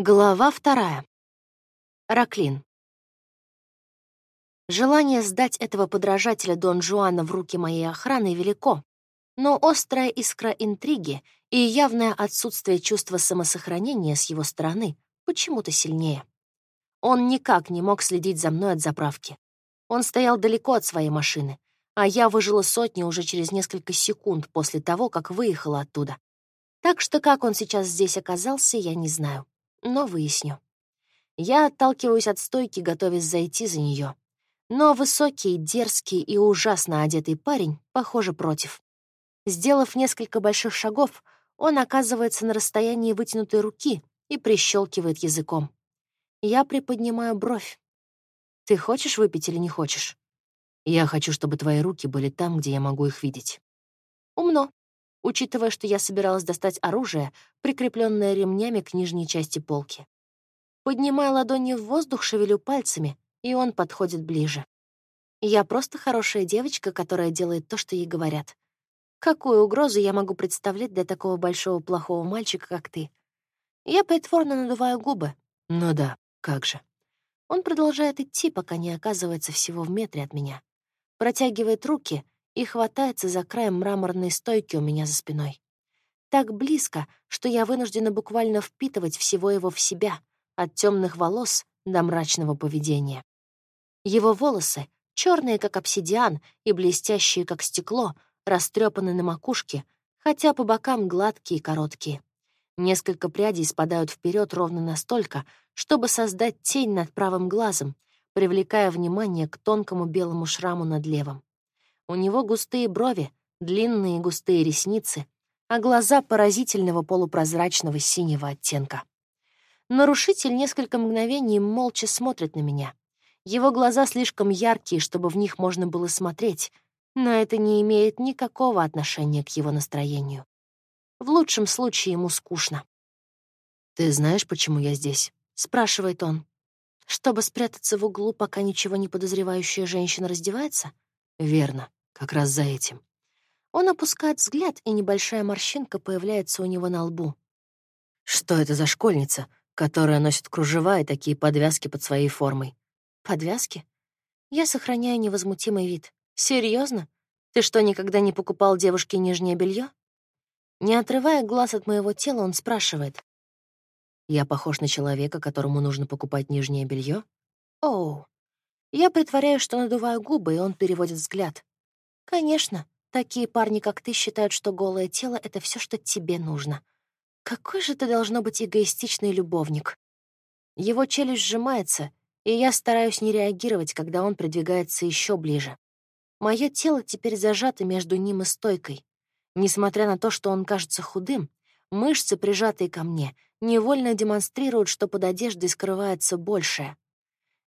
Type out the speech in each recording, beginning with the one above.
Глава вторая. Раклин. Желание сдать этого подражателя Дон Жуана в руки моей охраны велико, но острая искра интриги и явное отсутствие чувства самосохранения с его стороны почему-то сильнее. Он никак не мог следить за мной от заправки. Он стоял далеко от своей машины, а я выжила сотни уже через несколько секунд после того, как выехала оттуда. Так что как он сейчас здесь оказался, я не знаю но выясню. Я отталкиваюсь от стойки, готовясь зайти за нее. Но высокий, дерзкий и ужасно одетый парень, похоже, против. Сделав несколько больших шагов, он оказывается на расстоянии вытянутой руки и прищелкивает языком. Я приподнимаю бровь. «Ты хочешь выпить или не хочешь?» «Я хочу, чтобы твои руки были там, где я могу их видеть». «Умно учитывая, что я собиралась достать оружие, прикрепленное ремнями к нижней части полки. Поднимая ладони в воздух, шевелю пальцами, и он подходит ближе. Я просто хорошая девочка, которая делает то, что ей говорят. Какую угрозу я могу представлять для такого большого плохого мальчика, как ты? Я притворно надуваю губы. Ну да, как же. Он продолжает идти, пока не оказывается всего в метре от меня. Протягивает руки — и хватается за краем мраморной стойки у меня за спиной. Так близко, что я вынуждена буквально впитывать всего его в себя, от темных волос до мрачного поведения. Его волосы, черные как обсидиан и блестящие как стекло, растрепаны на макушке, хотя по бокам гладкие и короткие. Несколько прядей спадают вперед ровно настолько, чтобы создать тень над правым глазом, привлекая внимание к тонкому белому шраму над левым. У него густые брови, длинные густые ресницы, а глаза поразительного полупрозрачного синего оттенка. Нарушитель несколько мгновений молча смотрит на меня. Его глаза слишком яркие, чтобы в них можно было смотреть, но это не имеет никакого отношения к его настроению. В лучшем случае ему скучно. «Ты знаешь, почему я здесь?» — спрашивает он. «Чтобы спрятаться в углу, пока ничего не подозревающая женщина раздевается?» «Верно. Как раз за этим. Он опускает взгляд, и небольшая морщинка появляется у него на лбу. Что это за школьница, которая носит кружева и такие подвязки под своей формой? Подвязки? Я сохраняю невозмутимый вид. Серьезно? Ты что, никогда не покупал девушке нижнее белье? Не отрывая глаз от моего тела, он спрашивает. Я похож на человека, которому нужно покупать нижнее белье? Оу. Я притворяю, что надуваю губы, и он переводит взгляд. Конечно, такие парни, как ты, считают, что голое тело — это все, что тебе нужно. Какой же ты должно быть эгоистичный любовник. Его челюсть сжимается, и я стараюсь не реагировать, когда он придвигается еще ближе. Мое тело теперь зажато между ним и стойкой. Несмотря на то, что он кажется худым, мышцы, прижатые ко мне, невольно демонстрируют, что под одеждой скрывается большее.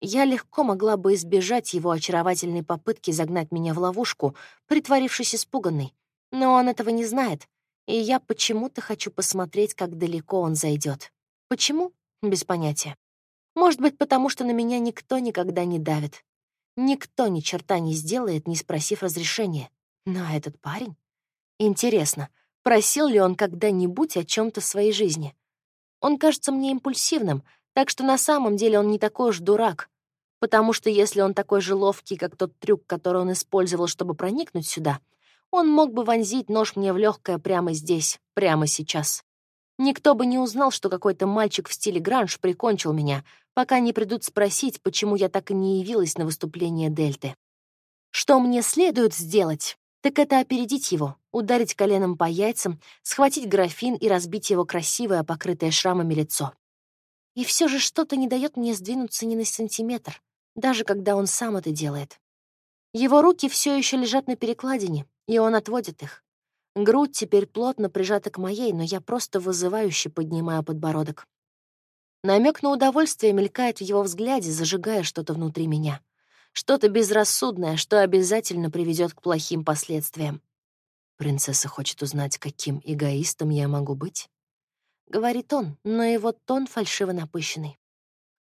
Я легко могла бы избежать его очаровательной попытки загнать меня в ловушку, притворившись испуганной. Но он этого не знает, и я почему-то хочу посмотреть, как далеко он зайдет. Почему? Без понятия. Может быть, потому что на меня никто никогда не давит. Никто ни черта не сделает, не спросив разрешения. Но этот парень? Интересно, просил ли он когда-нибудь о чем то своей жизни? Он кажется мне импульсивным — так что на самом деле он не такой уж дурак. Потому что если он такой же ловкий, как тот трюк, который он использовал, чтобы проникнуть сюда, он мог бы вонзить нож мне в легкое прямо здесь, прямо сейчас. Никто бы не узнал, что какой-то мальчик в стиле гранж прикончил меня, пока не придут спросить, почему я так и не явилась на выступление Дельты. Что мне следует сделать, так это опередить его, ударить коленом по яйцам, схватить графин и разбить его красивое, покрытое шрамами лицо. И все же что-то не дает мне сдвинуться ни на сантиметр, даже когда он сам это делает. Его руки все еще лежат на перекладине, и он отводит их. Грудь теперь плотно прижата к моей, но я просто вызывающе поднимаю подбородок. Намек на удовольствие мелькает в его взгляде, зажигая что-то внутри меня. Что-то безрассудное, что обязательно приведет к плохим последствиям. Принцесса хочет узнать, каким эгоистом я могу быть. — говорит он, но его тон фальшиво напыщенный.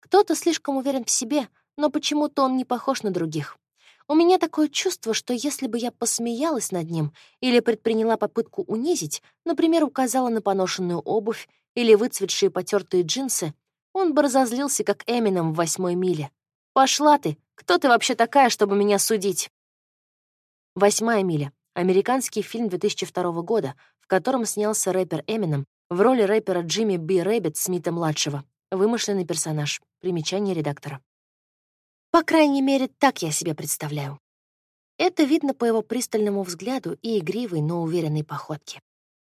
Кто-то слишком уверен в себе, но почему-то он не похож на других. У меня такое чувство, что если бы я посмеялась над ним или предприняла попытку унизить, например, указала на поношенную обувь или выцветшие потертые джинсы, Он бы разозлился, как Эминем в восьмой миле. «Пошла ты! Кто ты вообще такая, чтобы меня судить?» «Восьмая миля» — американский фильм 2002 года, в котором снялся рэпер Эминем в роли рэпера Джимми Би Рэббит Смита-младшего. Вымышленный персонаж. Примечание редактора. По крайней мере, так я себе представляю. Это видно по его пристальному взгляду и игривой, но уверенной походке.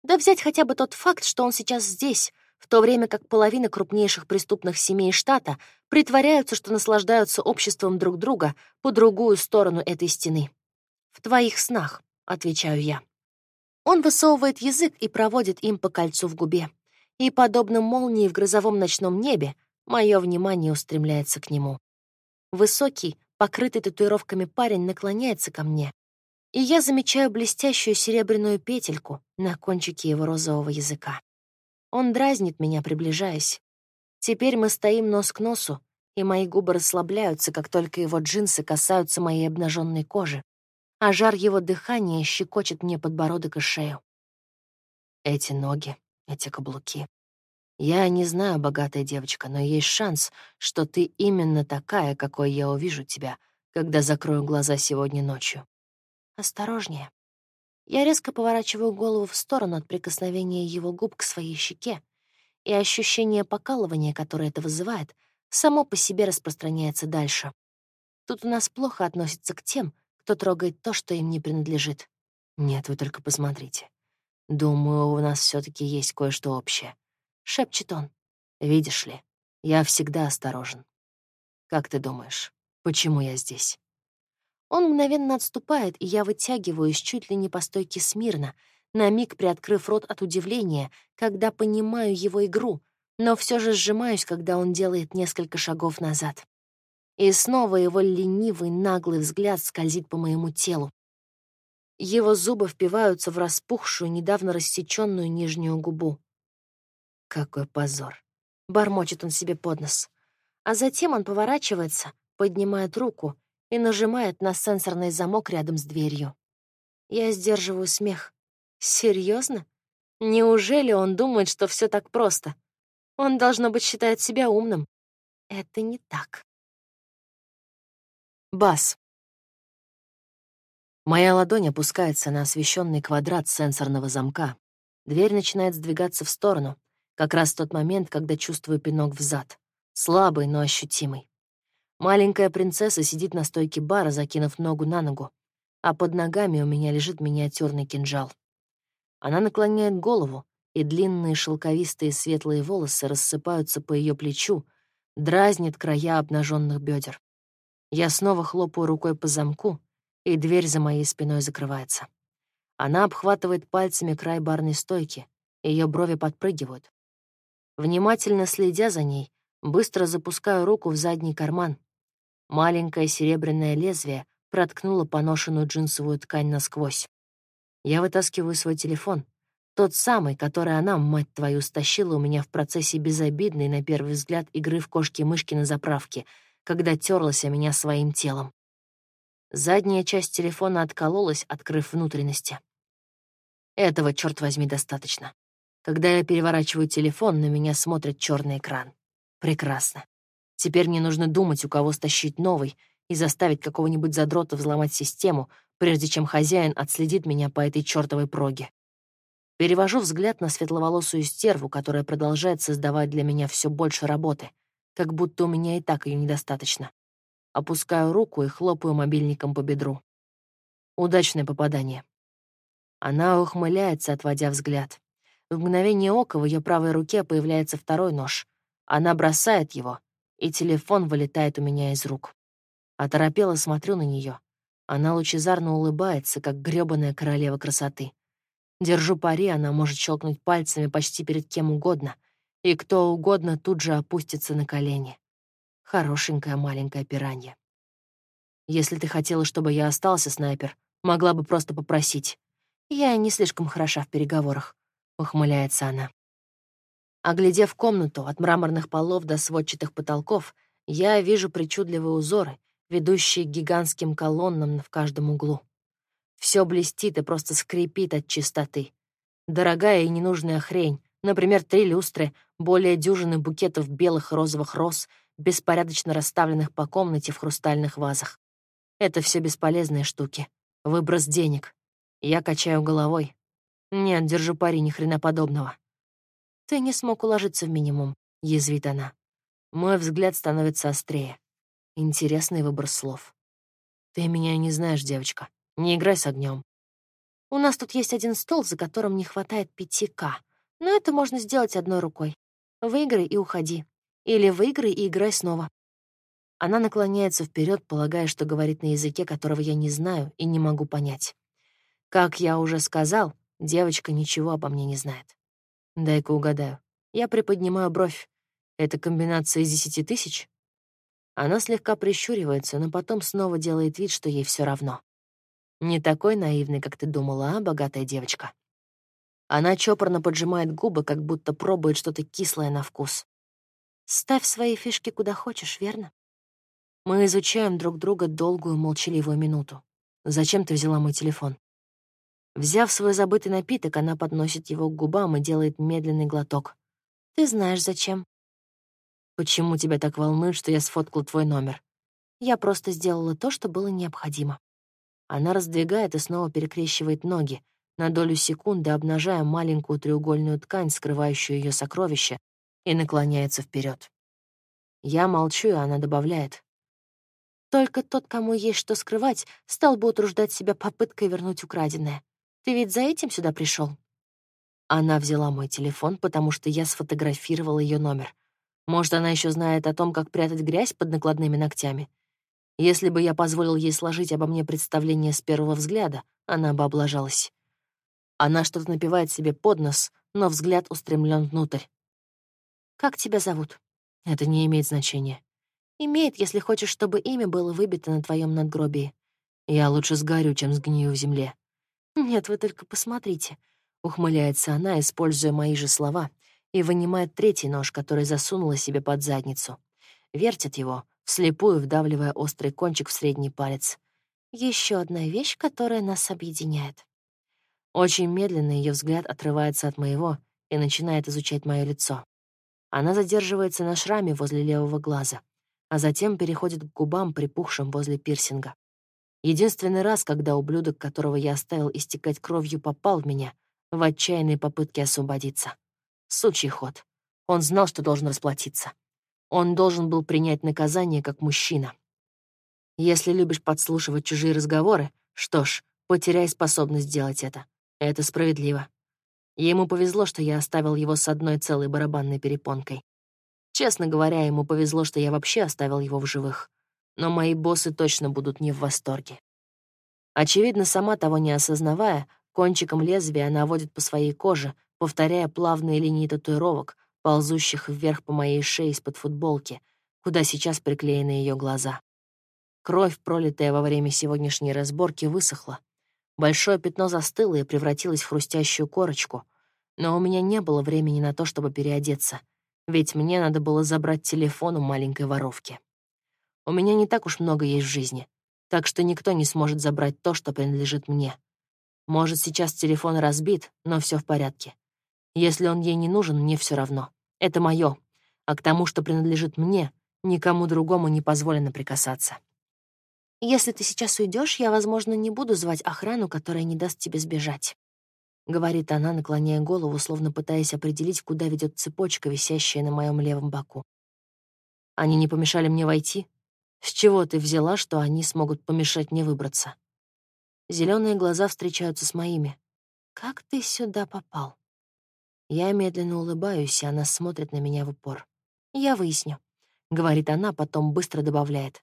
Да взять хотя бы тот факт, что он сейчас здесь, в то время как половина крупнейших преступных семей штата притворяются, что наслаждаются обществом друг друга по другую сторону этой стены. «В твоих снах», — отвечаю я. Он высовывает язык и проводит им по кольцу в губе. И, подобно молнии в грозовом ночном небе, мое внимание устремляется к нему. Высокий, покрытый татуировками парень наклоняется ко мне, и я замечаю блестящую серебряную петельку на кончике его розового языка. Он дразнит меня, приближаясь. Теперь мы стоим нос к носу, и мои губы расслабляются, как только его джинсы касаются моей обнаженной кожи, а жар его дыхания щекочет мне подбородок и шею. Эти ноги, эти каблуки. Я не знаю, богатая девочка, но есть шанс, что ты именно такая, какой я увижу тебя, когда закрою глаза сегодня ночью. Осторожнее. Я резко поворачиваю голову в сторону от прикосновения его губ к своей щеке, и ощущение покалывания, которое это вызывает, само по себе распространяется дальше. Тут у нас плохо относятся к тем, кто трогает то, что им не принадлежит. Нет, вы только посмотрите. Думаю, у нас все таки есть кое-что общее. — шепчет он. «Видишь ли, я всегда осторожен. Как ты думаешь, почему я здесь?» Он мгновенно отступает, и я вытягиваюсь чуть ли не по стойке смирно, на миг приоткрыв рот от удивления, когда понимаю его игру, но все же сжимаюсь, когда он делает несколько шагов назад. И снова его ленивый, наглый взгляд скользит по моему телу. Его зубы впиваются в распухшую, недавно рассеченную нижнюю губу. Какой позор. Бормочет он себе под нос. А затем он поворачивается, поднимает руку и нажимает на сенсорный замок рядом с дверью. Я сдерживаю смех. Серьезно? Неужели он думает, что все так просто? Он, должно быть, считает себя умным. Это не так. Бас. Моя ладонь опускается на освещенный квадрат сенсорного замка. Дверь начинает сдвигаться в сторону. Как раз в тот момент, когда чувствую пинок в зад. Слабый, но ощутимый. Маленькая принцесса сидит на стойке бара, закинув ногу на ногу, а под ногами у меня лежит миниатюрный кинжал. Она наклоняет голову, и длинные шелковистые светлые волосы рассыпаются по ее плечу, дразнит края обнаженных бедер. Я снова хлопаю рукой по замку, и дверь за моей спиной закрывается. Она обхватывает пальцами край барной стойки, ее брови подпрыгивают. Внимательно следя за ней, быстро запускаю руку в задний карман. Маленькое серебряное лезвие проткнуло поношенную джинсовую ткань насквозь. Я вытаскиваю свой телефон, тот самый, который она, мать твою, стащила у меня в процессе безобидной, на первый взгляд, игры в кошки-мышки на заправке, когда терлась о меня своим телом. Задняя часть телефона откололась, открыв внутренности. Этого, черт возьми, достаточно. Когда я переворачиваю телефон, на меня смотрит черный экран. Прекрасно. Теперь мне нужно думать, у кого стащить новый, и заставить какого-нибудь задрота взломать систему, прежде чем хозяин отследит меня по этой чертовой проге. Перевожу взгляд на светловолосую стерву, которая продолжает создавать для меня все больше работы, как будто у меня и так ее недостаточно. Опускаю руку и хлопаю мобильником по бедру. Удачное попадание. Она ухмыляется, отводя взгляд. В мгновение ока в ее правой руке появляется второй нож. Она бросает его, и телефон вылетает у меня из рук. Оторопело смотрю на нее. Она лучезарно улыбается, как грёбаная королева красоты. Держу пари, она может щелкнуть пальцами почти перед кем угодно, и кто угодно тут же опустится на колени. Хорошенькая маленькая пиранья. Если ты хотела, чтобы я остался, снайпер, могла бы просто попросить. Я не слишком хороша в переговорах. — ухмыляется она. Оглядев комнату от мраморных полов до сводчатых потолков, я вижу причудливые узоры, ведущие к гигантским колоннам в каждом углу. Все блестит и просто скрипит от чистоты. Дорогая и ненужная хрень, например, три люстры, более дюжины букетов белых и розовых роз, беспорядочно расставленных по комнате в хрустальных вазах. Это все бесполезные штуки. Выброс денег. Я качаю головой. Нет, держу пари, ни хрена подобного. Ты не смог уложиться в минимум, язвит она. Мой взгляд становится острее. Интересный выбор слов. Ты меня не знаешь, девочка. Не играй с огнем. У нас тут есть один стол, за которым не хватает 5К. Но это можно сделать одной рукой. Выиграй и уходи. Или выиграй и играй снова. Она наклоняется вперед, полагая, что говорит на языке, которого я не знаю и не могу понять. Как я уже сказал, девочка ничего обо мне не знает. Дай-ка угадаю. Я приподнимаю бровь. Это комбинация из десяти тысяч? Она слегка прищуривается, но потом снова делает вид, что ей все равно. Не такой наивный, как ты думала, а, богатая девочка? Она чопорно поджимает губы, как будто пробует что-то кислое на вкус. Ставь свои фишки куда хочешь, верно? Мы изучаем друг друга долгую молчаливую минуту. Зачем ты взяла мой телефон? Взяв свой забытый напиток, она подносит его к губам и делает медленный глоток. Ты знаешь, зачем. Почему тебя так волнует, что я сфоткал твой номер? Я просто сделала то, что было необходимо. Она раздвигает и снова перекрещивает ноги, на долю секунды обнажая маленькую треугольную ткань, скрывающую ее сокровище, и наклоняется вперед. Я молчу, и она добавляет. Только тот, кому есть что скрывать, стал бы утруждать себя попыткой вернуть украденное. Ты ведь за этим сюда пришел? Она взяла мой телефон, потому что я сфотографировала ее номер. Может, она еще знает о том, как прятать грязь под накладными ногтями. Если бы я позволил ей сложить обо мне представление с первого взгляда, она бы облажалась. Она что-то напевает себе под нос, но взгляд устремлен внутрь. «Как тебя зовут?» «Это не имеет значения». «Имеет, если хочешь, чтобы имя было выбито на твоем надгробии». «Я лучше сгорю, чем сгнию в земле». «Нет, вы только посмотрите», — ухмыляется она, используя мои же слова, и вынимает третий нож, который засунула себе под задницу. Вертит его, вслепую вдавливая острый кончик в средний палец. Еще одна вещь, которая нас объединяет. Очень медленно ее взгляд отрывается от моего и начинает изучать мое лицо. Она задерживается на шраме возле левого глаза, а затем переходит к губам, припухшим возле пирсинга. Единственный раз, когда ублюдок, которого я оставил истекать кровью, попал в меня, в отчаянной попытке освободиться. Сучий ход. Он знал, что должен расплатиться. Он должен был принять наказание как мужчина. Если любишь подслушивать чужие разговоры, что ж, потеряй способность делать это. Это справедливо. Ему повезло, что я оставил его с одной целой барабанной перепонкой. Честно говоря, ему повезло, что я вообще оставил его в живых но мои боссы точно будут не в восторге. Очевидно, сама того не осознавая, кончиком лезвия она водит по своей коже, повторяя плавные линии татуировок, ползущих вверх по моей шее из-под футболки, куда сейчас приклеены ее глаза. Кровь, пролитая во время сегодняшней разборки, высохла. Большое пятно застыло и превратилось в хрустящую корочку, но у меня не было времени на то, чтобы переодеться, ведь мне надо было забрать телефон у маленькой воровки. У меня не так уж много есть в жизни, так что никто не сможет забрать то, что принадлежит мне. Может, сейчас телефон разбит, но все в порядке. Если он ей не нужен, мне все равно. Это мое, а к тому, что принадлежит мне, никому другому не позволено прикасаться. Если ты сейчас уйдешь, я, возможно, не буду звать охрану, которая не даст тебе сбежать. — говорит она, наклоняя голову, словно пытаясь определить, куда ведет цепочка, висящая на моем левом боку. Они не помешали мне войти, с чего ты взяла, что они смогут помешать мне выбраться? Зеленые глаза встречаются с моими. Как ты сюда попал? Я медленно улыбаюсь, и она смотрит на меня в упор. Я выясню, говорит она, потом быстро добавляет.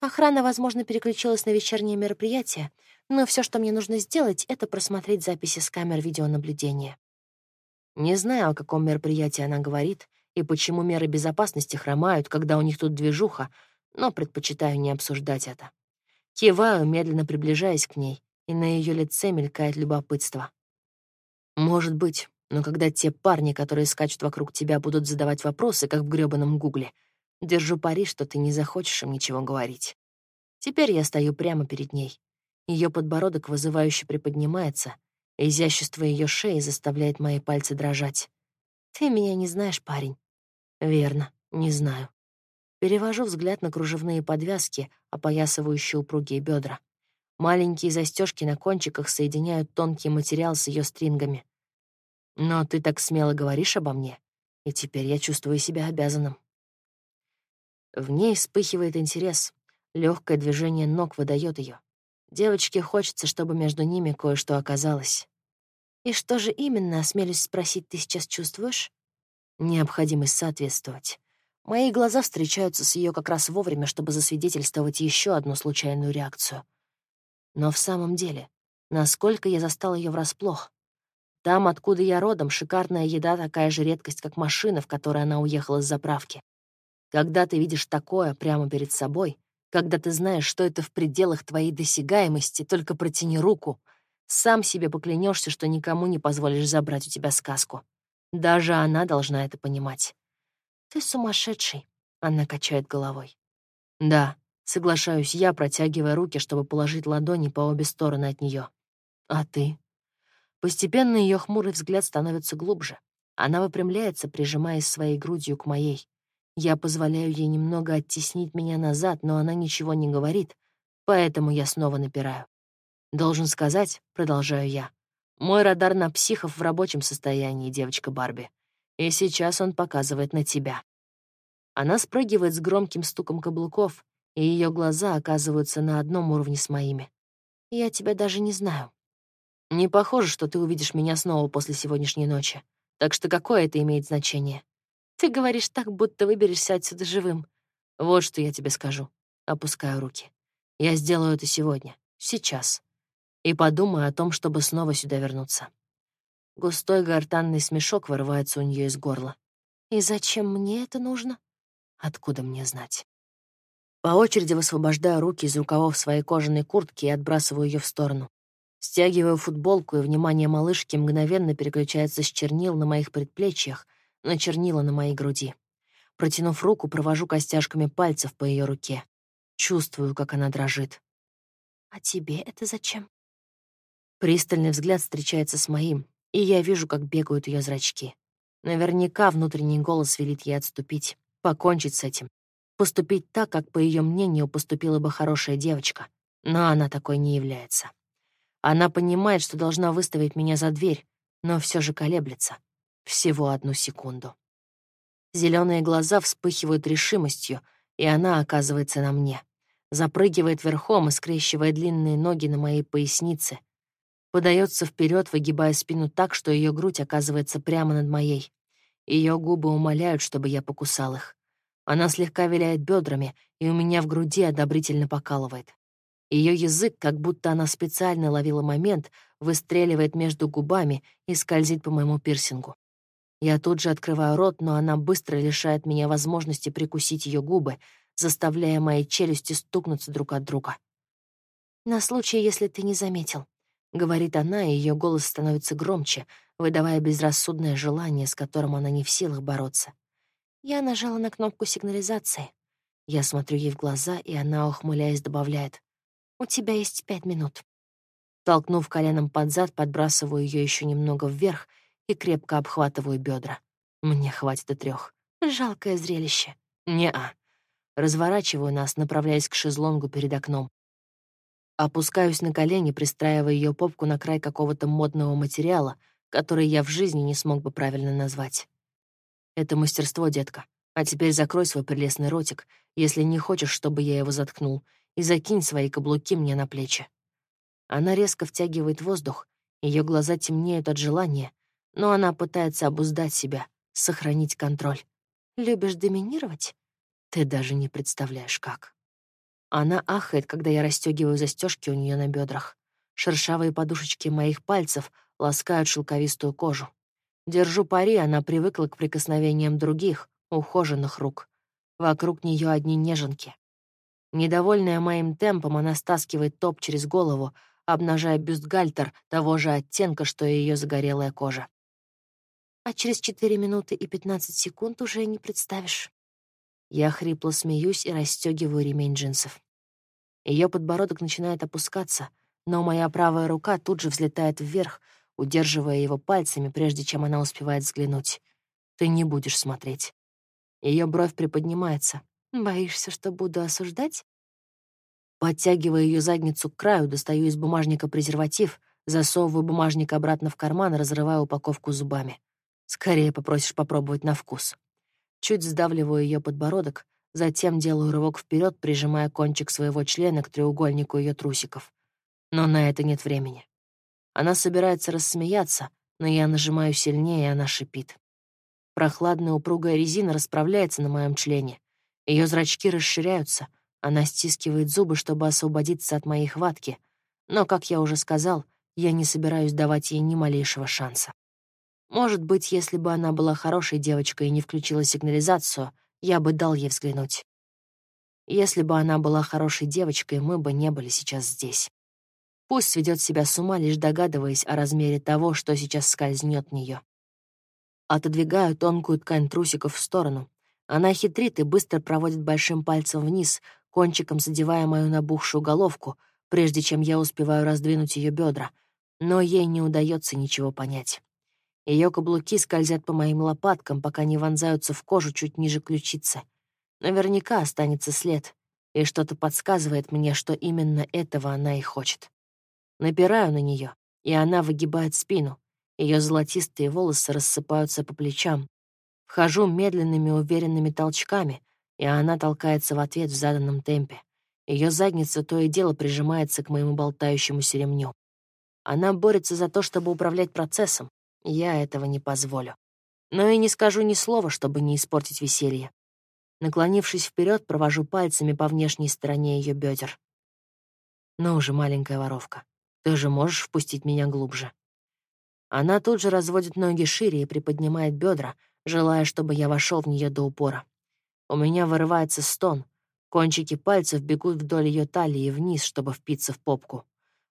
Охрана, возможно, переключилась на вечернее мероприятие, но все, что мне нужно сделать, это просмотреть записи с камер видеонаблюдения. Не знаю, о каком мероприятии она говорит и почему меры безопасности хромают, когда у них тут движуха, но предпочитаю не обсуждать это. Киваю, медленно приближаясь к ней, и на ее лице мелькает любопытство. Может быть, но когда те парни, которые скачут вокруг тебя, будут задавать вопросы, как в грёбаном гугле, держу пари, что ты не захочешь им ничего говорить. Теперь я стою прямо перед ней. Ее подбородок вызывающе приподнимается, изящество ее шеи заставляет мои пальцы дрожать. Ты меня не знаешь, парень. Верно, не знаю. Перевожу взгляд на кружевные подвязки, опоясывающие упругие бедра. Маленькие застежки на кончиках соединяют тонкий материал с ее стрингами. Но ты так смело говоришь обо мне, и теперь я чувствую себя обязанным. В ней вспыхивает интерес. Легкое движение ног выдает ее. Девочке хочется, чтобы между ними кое-что оказалось. И что же именно, осмелюсь спросить, ты сейчас чувствуешь? Необходимость соответствовать. Мои глаза встречаются с ее как раз вовремя, чтобы засвидетельствовать еще одну случайную реакцию. Но в самом деле, насколько я застал ее врасплох? Там, откуда я родом, шикарная еда такая же редкость, как машина, в которой она уехала с заправки. Когда ты видишь такое прямо перед собой, когда ты знаешь, что это в пределах твоей досягаемости, только протяни руку, сам себе поклянешься, что никому не позволишь забрать у тебя сказку. Даже она должна это понимать. «Ты сумасшедший», — она качает головой. «Да», — соглашаюсь я, протягивая руки, чтобы положить ладони по обе стороны от нее. «А ты?» Постепенно ее хмурый взгляд становится глубже. Она выпрямляется, прижимаясь своей грудью к моей. Я позволяю ей немного оттеснить меня назад, но она ничего не говорит, поэтому я снова напираю. «Должен сказать», — продолжаю я, «мой радар на психов в рабочем состоянии, девочка Барби, и сейчас он показывает на тебя». Она спрыгивает с громким стуком каблуков, и ее глаза оказываются на одном уровне с моими. «Я тебя даже не знаю». «Не похоже, что ты увидишь меня снова после сегодняшней ночи, так что какое это имеет значение?» Ты говоришь так, будто выберешься отсюда живым. Вот что я тебе скажу. Опускаю руки. Я сделаю это сегодня, сейчас. И подумаю о том, чтобы снова сюда вернуться. Густой гортанный смешок вырывается у нее из горла. И зачем мне это нужно? Откуда мне знать? По очереди высвобождаю руки из рукавов своей кожаной куртки и отбрасываю ее в сторону. Стягиваю футболку, и внимание малышки мгновенно переключается с чернил на моих предплечьях — на чернила на моей груди. Протянув руку, провожу костяшками пальцев по ее руке. Чувствую, как она дрожит. «А тебе это зачем?» Пристальный взгляд встречается с моим, и я вижу, как бегают ее зрачки. Наверняка внутренний голос велит ей отступить, покончить с этим, поступить так, как, по ее мнению, поступила бы хорошая девочка. Но она такой не является. Она понимает, что должна выставить меня за дверь, но все же колеблется. Всего одну секунду. Зеленые глаза вспыхивают решимостью, и она оказывается на мне. Запрыгивает верхом и скрещивая длинные ноги на моей пояснице. Подается вперед, выгибая спину так, что ее грудь оказывается прямо над моей. Ее губы умоляют, чтобы я покусал их. Она слегка виляет бедрами, и у меня в груди одобрительно покалывает. Ее язык, как будто она специально ловила момент, выстреливает между губами и скользит по моему пирсингу. Я тут же открываю рот, но она быстро лишает меня возможности прикусить ее губы, заставляя мои челюсти стукнуться друг от друга. «На случай, если ты не заметил», — говорит она, и ее голос становится громче, выдавая безрассудное желание, с которым она не в силах бороться. Я нажала на кнопку сигнализации. Я смотрю ей в глаза, и она, ухмыляясь, добавляет. «У тебя есть пять минут». Толкнув коленом под зад, подбрасываю ее еще немного вверх — и крепко обхватываю бедра. Мне хватит и трех. Жалкое зрелище. Не-а. Разворачиваю нас, направляясь к шезлонгу перед окном. Опускаюсь на колени, пристраивая ее попку на край какого-то модного материала, который я в жизни не смог бы правильно назвать. Это мастерство, детка. А теперь закрой свой прелестный ротик, если не хочешь, чтобы я его заткнул, и закинь свои каблуки мне на плечи. Она резко втягивает воздух, ее глаза темнеют от желания, но она пытается обуздать себя, сохранить контроль. «Любишь доминировать?» Ты даже не представляешь, как. Она ахает, когда я расстегиваю застежки у нее на бедрах. Шершавые подушечки моих пальцев ласкают шелковистую кожу. Держу пари, она привыкла к прикосновениям других, ухоженных рук. Вокруг нее одни неженки. Недовольная моим темпом, она стаскивает топ через голову, обнажая бюстгальтер того же оттенка, что и ее загорелая кожа а через 4 минуты и 15 секунд уже не представишь. Я хрипло смеюсь и расстегиваю ремень джинсов. Ее подбородок начинает опускаться, но моя правая рука тут же взлетает вверх, удерживая его пальцами, прежде чем она успевает взглянуть. Ты не будешь смотреть. Ее бровь приподнимается. Боишься, что буду осуждать? Подтягивая ее задницу к краю, достаю из бумажника презерватив, засовываю бумажник обратно в карман, разрываю упаковку зубами. Скорее попросишь попробовать на вкус. Чуть сдавливаю ее подбородок, затем делаю рывок вперед, прижимая кончик своего члена к треугольнику ее трусиков. Но на это нет времени. Она собирается рассмеяться, но я нажимаю сильнее, и она шипит. Прохладная упругая резина расправляется на моем члене. Ее зрачки расширяются, она стискивает зубы, чтобы освободиться от моей хватки, но, как я уже сказал, я не собираюсь давать ей ни малейшего шанса. Может быть, если бы она была хорошей девочкой и не включила сигнализацию, я бы дал ей взглянуть. Если бы она была хорошей девочкой, мы бы не были сейчас здесь. Пусть сведет себя с ума, лишь догадываясь о размере того, что сейчас скользнет в нее. Отодвигаю тонкую ткань трусиков в сторону. Она хитрит и быстро проводит большим пальцем вниз, кончиком задевая мою набухшую головку, прежде чем я успеваю раздвинуть ее бедра, но ей не удается ничего понять. Ее каблуки скользят по моим лопаткам, пока не вонзаются в кожу чуть ниже ключицы. Наверняка останется след, и что-то подсказывает мне, что именно этого она и хочет. Напираю на нее, и она выгибает спину. Ее золотистые волосы рассыпаются по плечам. Вхожу медленными уверенными толчками, и она толкается в ответ в заданном темпе. Ее задница то и дело прижимается к моему болтающемуся ремню. Она борется за то, чтобы управлять процессом. Я этого не позволю. Но и не скажу ни слова, чтобы не испортить веселье. Наклонившись вперед, провожу пальцами по внешней стороне ее бедер. Ну уже, маленькая воровка, ты же можешь впустить меня глубже. Она тут же разводит ноги шире и приподнимает бедра, желая, чтобы я вошел в нее до упора. У меня вырывается стон. Кончики пальцев бегут вдоль ее талии вниз, чтобы впиться в попку.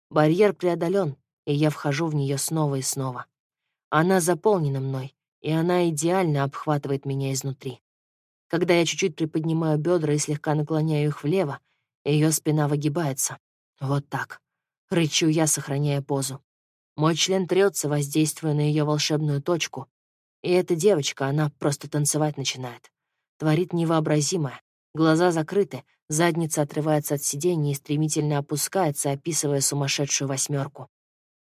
Барьер преодолен, и я вхожу в нее снова и снова. Она заполнена мной, и она идеально обхватывает меня изнутри. Когда я чуть-чуть приподнимаю бедра и слегка наклоняю их влево, ее спина выгибается. Вот так. Рычу я, сохраняя позу. Мой член трется, воздействуя на ее волшебную точку. И эта девочка, она просто танцевать начинает. Творит невообразимое. Глаза закрыты, задница отрывается от сиденья и стремительно опускается, описывая сумасшедшую восьмерку.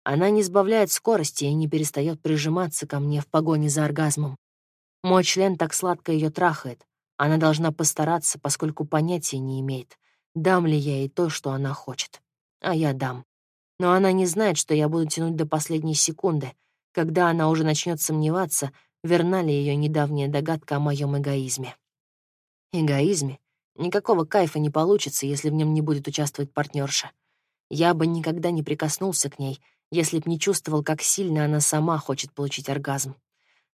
Она не сбавляет скорости и не перестает прижиматься ко мне в погоне за оргазмом. Мой член так сладко ее трахает. Она должна постараться, поскольку понятия не имеет, дам ли я ей то, что она хочет а я дам. Но она не знает, что я буду тянуть до последней секунды, когда она уже начнет сомневаться, верна ли ее недавняя догадка о моем эгоизме. Эгоизме? Никакого кайфа не получится, если в нем не будет участвовать партнерша. Я бы никогда не прикоснулся к ней, если б не чувствовал, как сильно она сама хочет получить оргазм.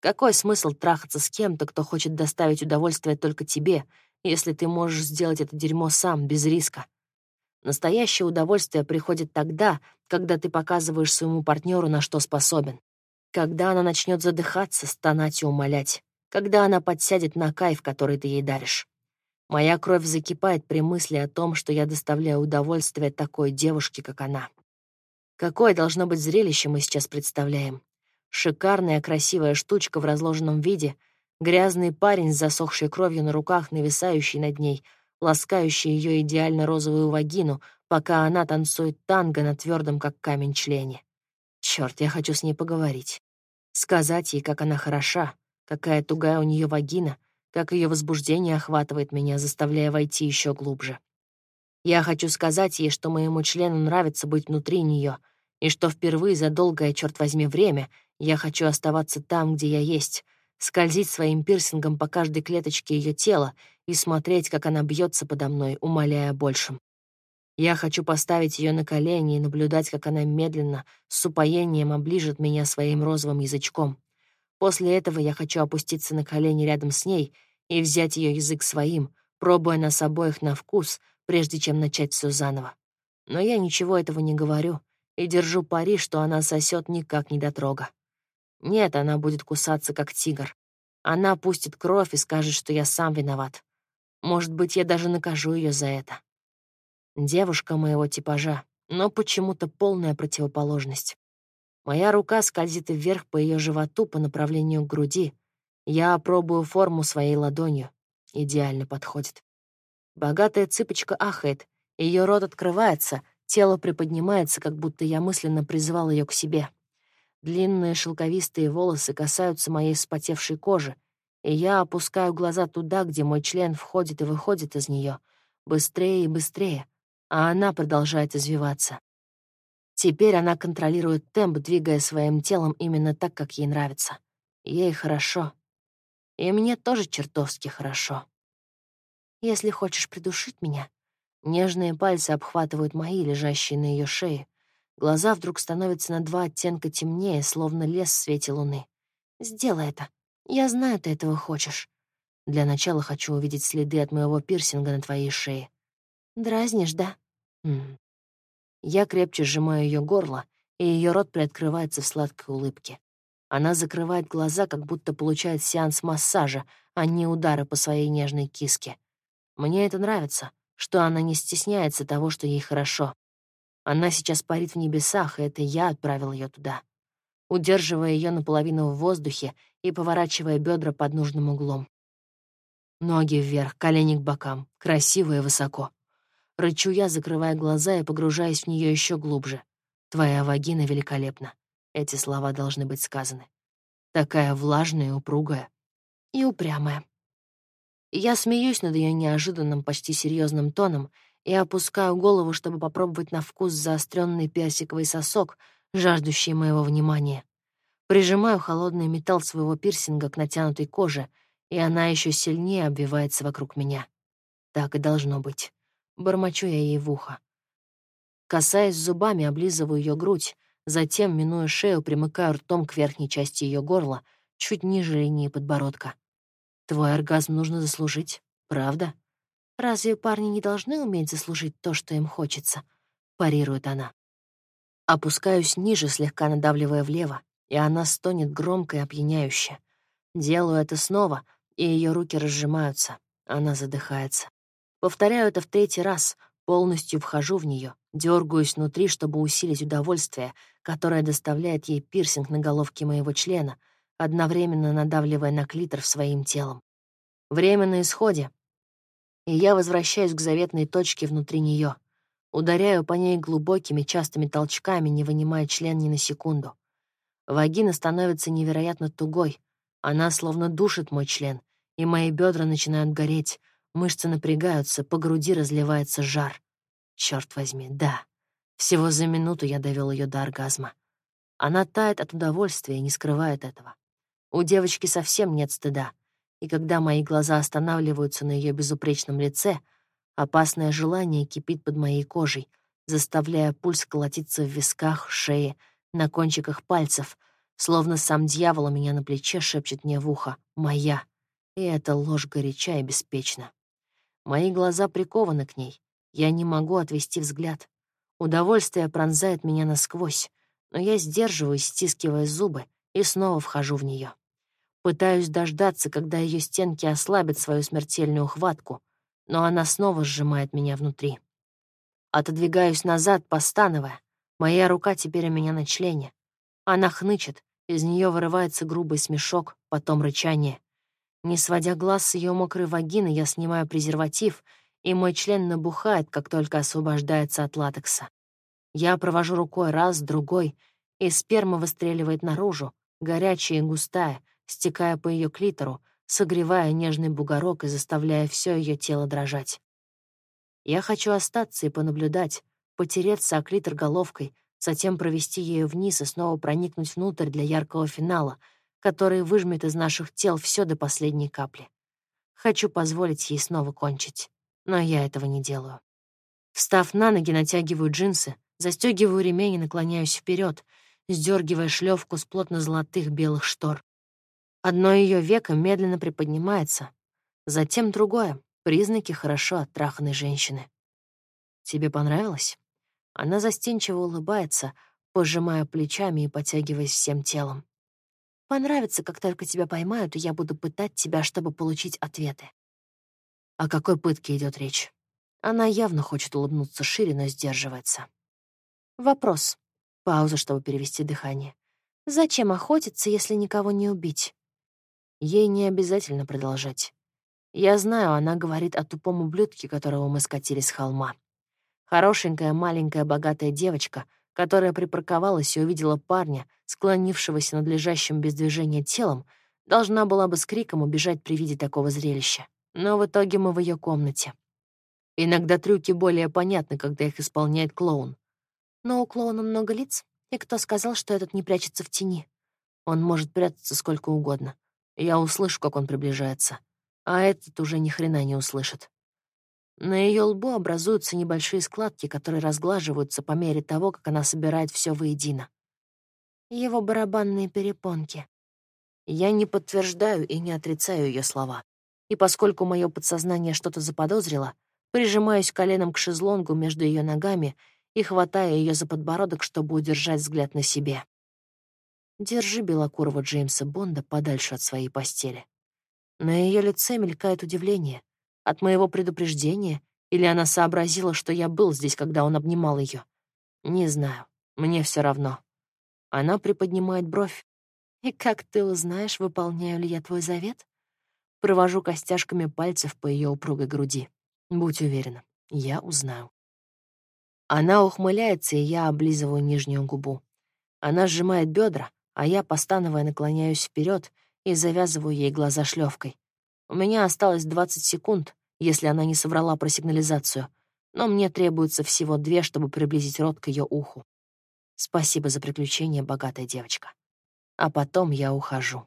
Какой смысл трахаться с кем-то, кто хочет доставить удовольствие только тебе, если ты можешь сделать это дерьмо сам, без риска? Настоящее удовольствие приходит тогда, когда ты показываешь своему партнеру, на что способен. Когда она начнет задыхаться, стонать и умолять. Когда она подсядет на кайф, который ты ей даришь. Моя кровь закипает при мысли о том, что я доставляю удовольствие такой девушке, как она. Какое должно быть зрелище мы сейчас представляем? Шикарная красивая штучка в разложенном виде, грязный парень с засохшей кровью на руках, нависающий над ней — ласкающий ее идеально розовую вагину, пока она танцует танго на твердом, как камень, члене. Черт, я хочу с ней поговорить. Сказать ей, как она хороша, какая тугая у нее вагина, как ее возбуждение охватывает меня, заставляя войти еще глубже. Я хочу сказать ей, что моему члену нравится быть внутри нее, и что впервые за долгое, черт возьми, время я хочу оставаться там, где я есть, скользить своим пирсингом по каждой клеточке ее тела и смотреть, как она бьется подо мной, умоляя о большем. Я хочу поставить ее на колени и наблюдать, как она медленно, с упоением оближет меня своим розовым язычком. После этого я хочу опуститься на колени рядом с ней и взять ее язык своим, пробуя нас обоих на вкус, прежде чем начать все заново. Но я ничего этого не говорю и держу пари, что она сосет никак не дотрога. Нет, она будет кусаться, как тигр. Она пустит кровь и скажет, что я сам виноват. Может быть, я даже накажу ее за это. Девушка моего типажа, но почему-то полная противоположность. Моя рука скользит вверх по ее животу по направлению к груди, Я пробую форму своей ладонью. Идеально подходит. Богатая цыпочка ахает, ее рот открывается, тело приподнимается, как будто я мысленно призывал ее к себе. Длинные шелковистые волосы касаются моей вспотевшей кожи, и я опускаю глаза туда, где мой член входит и выходит из нее, быстрее и быстрее, а она продолжает извиваться. Теперь она контролирует темп, двигая своим телом именно так, как ей нравится. Ей хорошо. И мне тоже чертовски хорошо. Если хочешь придушить меня, нежные пальцы обхватывают мои, лежащие на ее шее. Глаза вдруг становятся на два оттенка темнее, словно лес в свете луны. Сделай это. Я знаю, ты этого хочешь. Для начала хочу увидеть следы от моего пирсинга на твоей шее. Дразнишь, да? М Я крепче сжимаю ее горло, и ее рот приоткрывается в сладкой улыбке. Она закрывает глаза, как будто получает сеанс массажа, а не удары по своей нежной киске. Мне это нравится, что она не стесняется того, что ей хорошо. Она сейчас парит в небесах, и это я отправил ее туда. Удерживая ее наполовину в воздухе и поворачивая бедра под нужным углом. Ноги вверх, колени к бокам, красиво и высоко. Рычу я, закрывая глаза и погружаясь в нее еще глубже. Твоя вагина великолепна. Эти слова должны быть сказаны. Такая влажная и упругая. И упрямая. Я смеюсь над ее неожиданным, почти серьезным тоном и опускаю голову, чтобы попробовать на вкус заостренный персиковый сосок, жаждущий моего внимания. Прижимаю холодный металл своего пирсинга к натянутой коже, и она еще сильнее обвивается вокруг меня. Так и должно быть. Бормочу я ей в ухо. Касаясь зубами, облизываю ее грудь, затем, минуя шею, примыкаю ртом к верхней части ее горла, чуть ниже линии подбородка. Твой оргазм нужно заслужить, правда? Разве парни не должны уметь заслужить то, что им хочется? Парирует она. Опускаюсь ниже, слегка надавливая влево, и она стонет громко и опьяняюще. Делаю это снова, и ее руки разжимаются. Она задыхается. Повторяю это в третий раз, полностью вхожу в нее, дергаюсь внутри, чтобы усилить удовольствие, которое доставляет ей пирсинг на головке моего члена — одновременно надавливая на клитор своим телом. Время на исходе, и я возвращаюсь к заветной точке внутри нее. Ударяю по ней глубокими, частыми толчками, не вынимая член ни на секунду. Вагина становится невероятно тугой. Она словно душит мой член, и мои бедра начинают гореть, мышцы напрягаются, по груди разливается жар. Черт возьми, да. Всего за минуту я довел ее до оргазма. Она тает от удовольствия и не скрывает этого. У девочки совсем нет стыда, и когда мои глаза останавливаются на ее безупречном лице, опасное желание кипит под моей кожей, заставляя пульс колотиться в висках, шее, на кончиках пальцев, словно сам дьявол у меня на плече шепчет мне в ухо «Моя». И это ложь горяча и беспечна. Мои глаза прикованы к ней. Я не могу отвести взгляд. Удовольствие пронзает меня насквозь, но я сдерживаюсь, стискивая зубы, и снова вхожу в нее. Пытаюсь дождаться, когда ее стенки ослабят свою смертельную хватку, но она снова сжимает меня внутри. Отодвигаюсь назад, постановая. Моя рука теперь у меня на члене. Она хнычет, из нее вырывается грубый смешок, потом рычание. Не сводя глаз с ее мокрой вагины, я снимаю презерватив, и мой член набухает, как только освобождается от латекса. Я провожу рукой раз, другой, и сперма выстреливает наружу, горячая и густая, стекая по ее клитору, согревая нежный бугорок и заставляя все ее тело дрожать. Я хочу остаться и понаблюдать, потереться о клитор головкой, затем провести ею вниз и снова проникнуть внутрь для яркого финала, который выжмет из наших тел все до последней капли. Хочу позволить ей снова кончить, но я этого не делаю. Встав на ноги, натягиваю джинсы, застегиваю ремень и наклоняюсь вперед, сдергивая шлевку с плотно золотых белых штор. Одно ее веко медленно приподнимается, затем другое — признаки хорошо оттраханной женщины. «Тебе понравилось?» Она застенчиво улыбается, пожимая плечами и потягиваясь всем телом. «Понравится, как только тебя поймают, и я буду пытать тебя, чтобы получить ответы». О какой пытке идет речь? Она явно хочет улыбнуться шире, но сдерживается. Вопрос. Пауза, чтобы перевести дыхание. Зачем охотиться, если никого не убить? Ей не обязательно продолжать. Я знаю, она говорит о тупом ублюдке, которого мы скатили с холма. Хорошенькая, маленькая, богатая девочка, которая припарковалась и увидела парня, склонившегося над лежащим без движения телом, должна была бы с криком убежать при виде такого зрелища. Но в итоге мы в ее комнате. Иногда трюки более понятны, когда их исполняет клоун. Но у клоуна много лиц, и кто сказал, что этот не прячется в тени? Он может прятаться сколько угодно. Я услышу, как он приближается. А этот уже ни хрена не услышит. На ее лбу образуются небольшие складки, которые разглаживаются по мере того, как она собирает все воедино. Его барабанные перепонки. Я не подтверждаю и не отрицаю ее слова. И поскольку мое подсознание что-то заподозрило, прижимаюсь коленом к шезлонгу между ее ногами и хватаю ее за подбородок, чтобы удержать взгляд на себе. Держи белокурого Джеймса Бонда подальше от своей постели. На ее лице мелькает удивление. От моего предупреждения или она сообразила, что я был здесь, когда он обнимал ее? Не знаю. Мне все равно. Она приподнимает бровь. «И как ты узнаешь, выполняю ли я твой завет?» Провожу костяшками пальцев по ее упругой груди. Будь уверена, я узнаю. Она ухмыляется, и я облизываю нижнюю губу. Она сжимает бедра, а я, постановая, наклоняюсь вперед и завязываю ей глаза шлевкой. У меня осталось 20 секунд, если она не соврала про сигнализацию, но мне требуется всего две, чтобы приблизить рот к ее уху. Спасибо за приключение, богатая девочка. А потом я ухожу.